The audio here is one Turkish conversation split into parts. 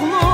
ben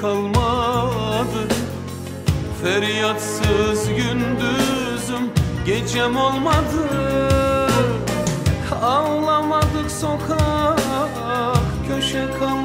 kalmadı. Feryatsız gündüzüm gecem olmadı. Ağlamadık sokak köşe kalmadı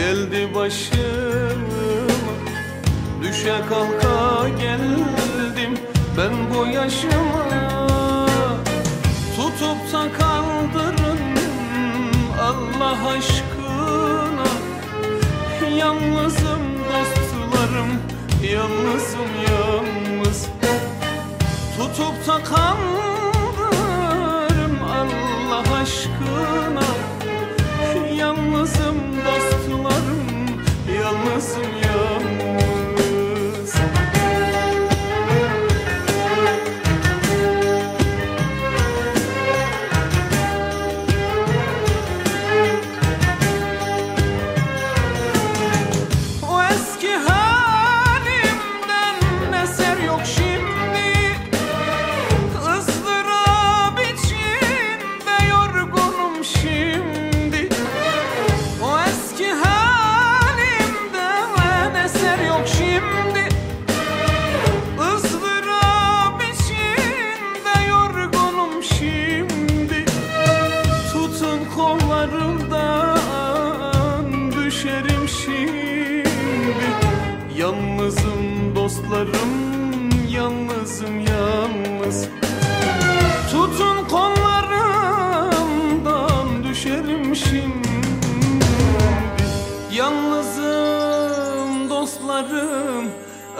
geldi başıma Düşe kalka geldim ben bu yaşıma. Tutup da kaldırın Allah aşkına. Yalnızım dostlarım yalnızım yalnız. Tutup da kaldırın nasıl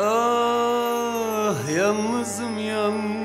Ah yalnızım yalnız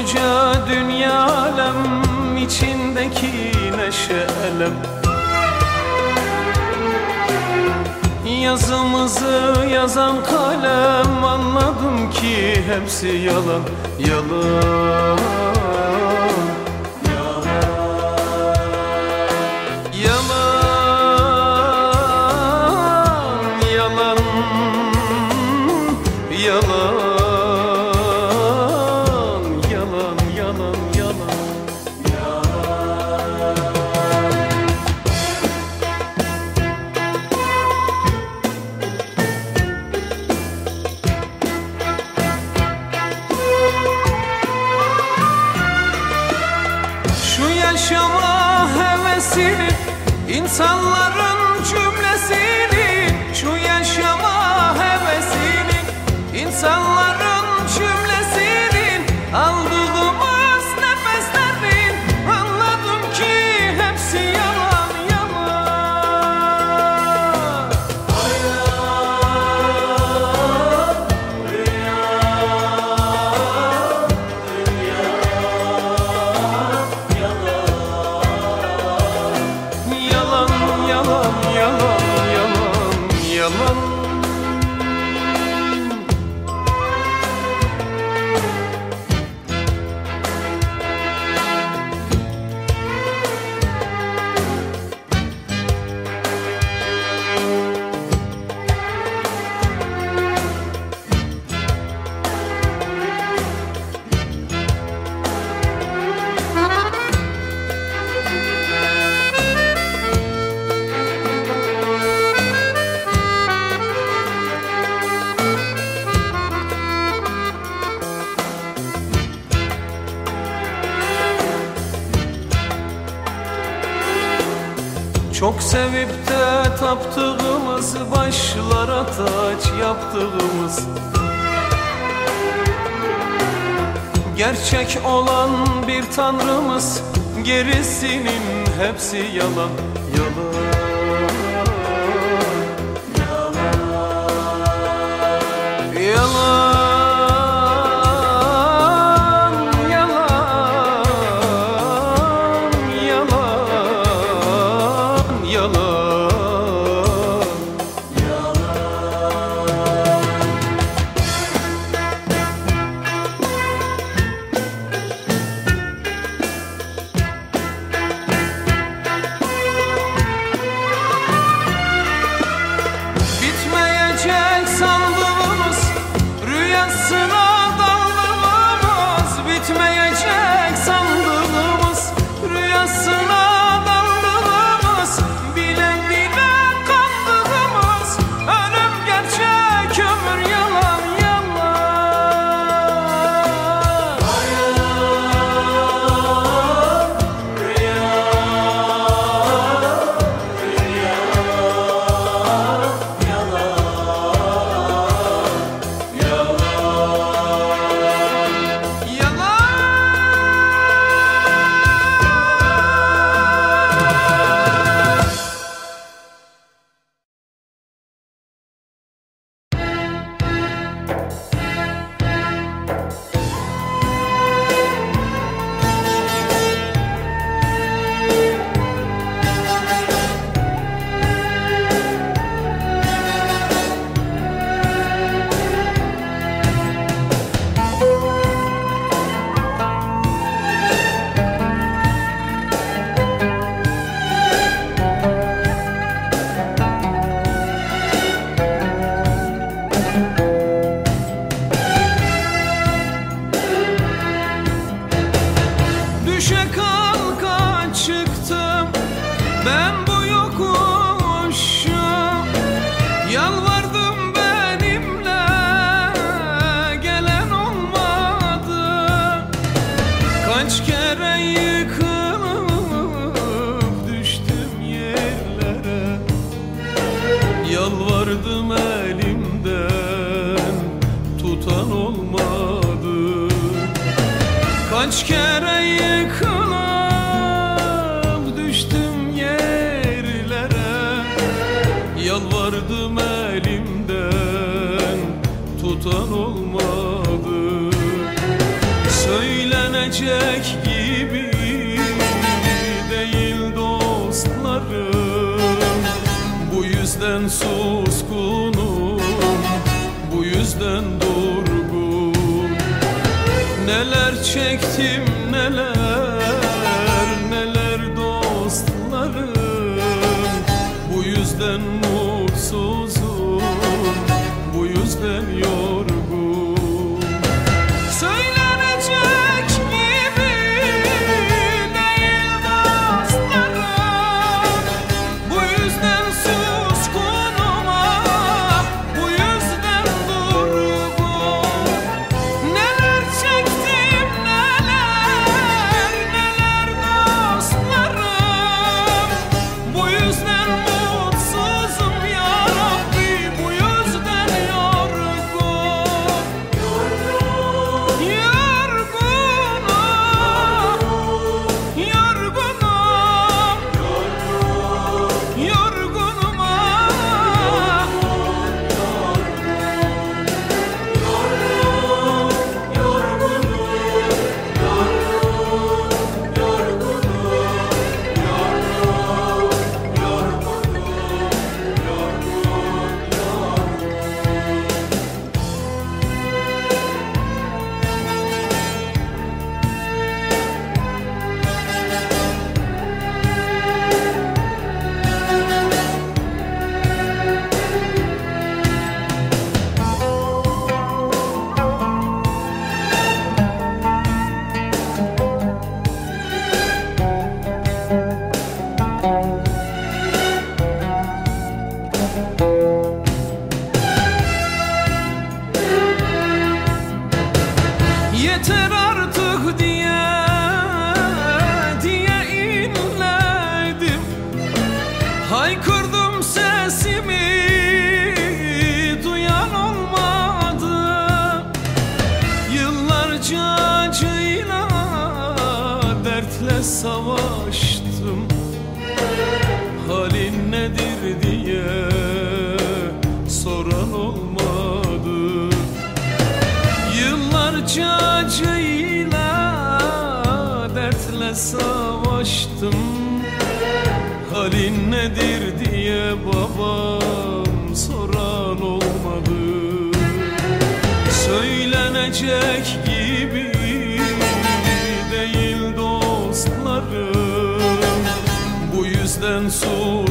Koskoca dünya alem içindeki neşe elem Yazımızı yazan kalem anladım ki hepsi yalan Yalan cümlesini sevip de taptığımız başlara taç yaptığımız. Gerçek olan bir tanrımız gerisinin hepsi yalan. Yalan sesimi duyan olmadı. Yıllarca acıyla dertle savaştım. Halin nedir diye soran olmadı. Yıllarca acıyla dertle savaştım. Halin nedir diye babam soran olmadı. Söylenecek gibi değil dostlarım. Bu yüzden sor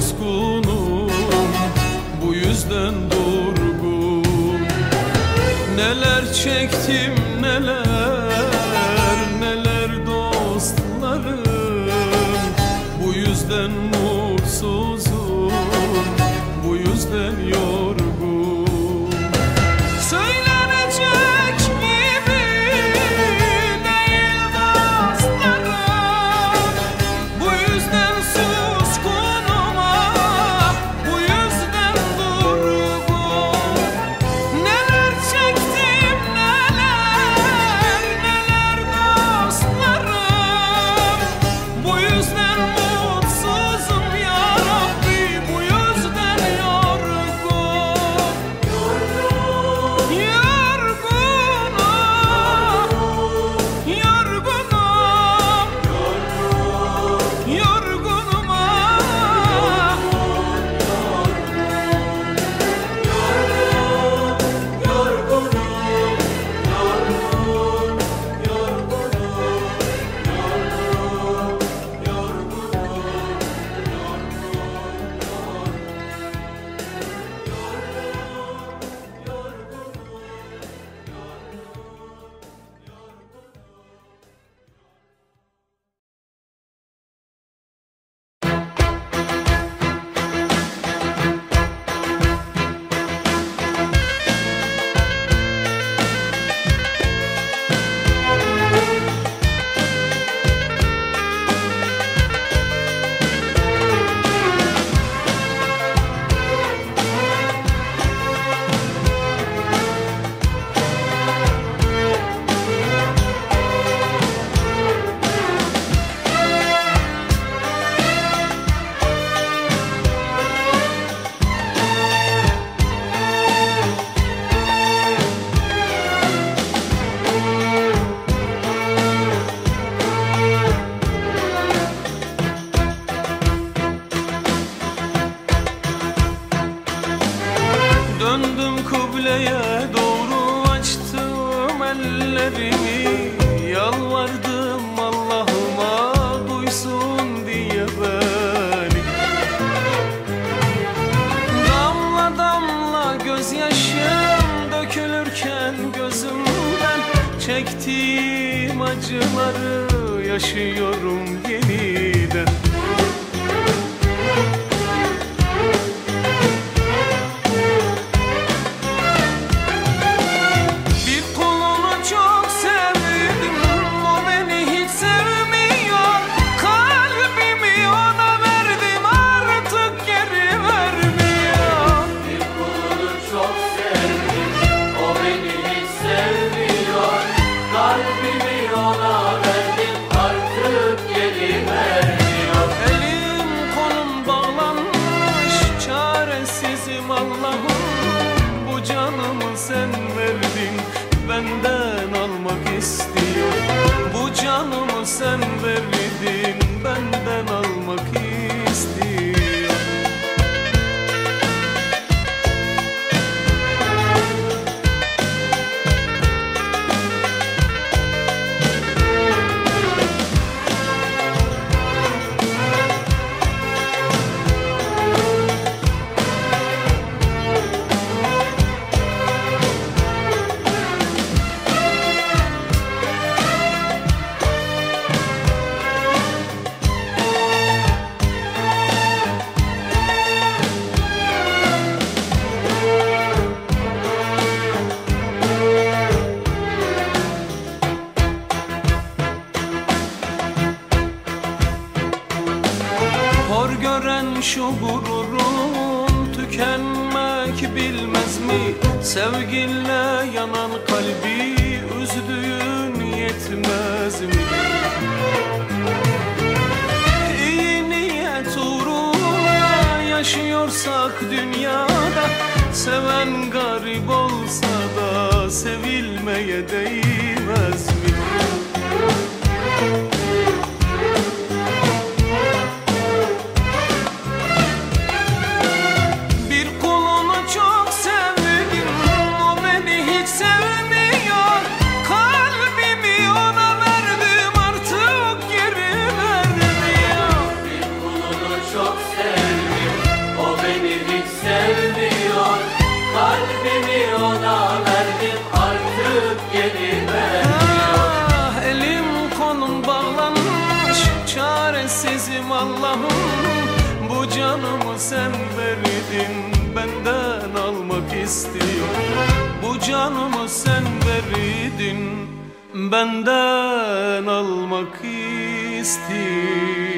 Yeah! Acıları yaşıyorum yeniden Benden almak istiyor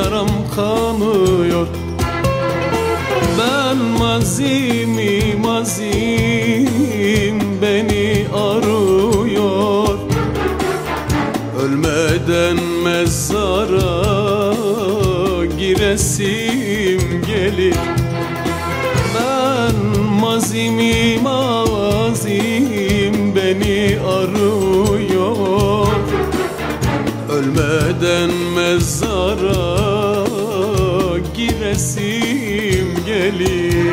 yaram kanıyor. Ben mazimi mazim beni arıyor. Ölmeden mezara giresim gelir. Ben mazimi mazim beni arıyor. Ölmeden mezara giresim gelir?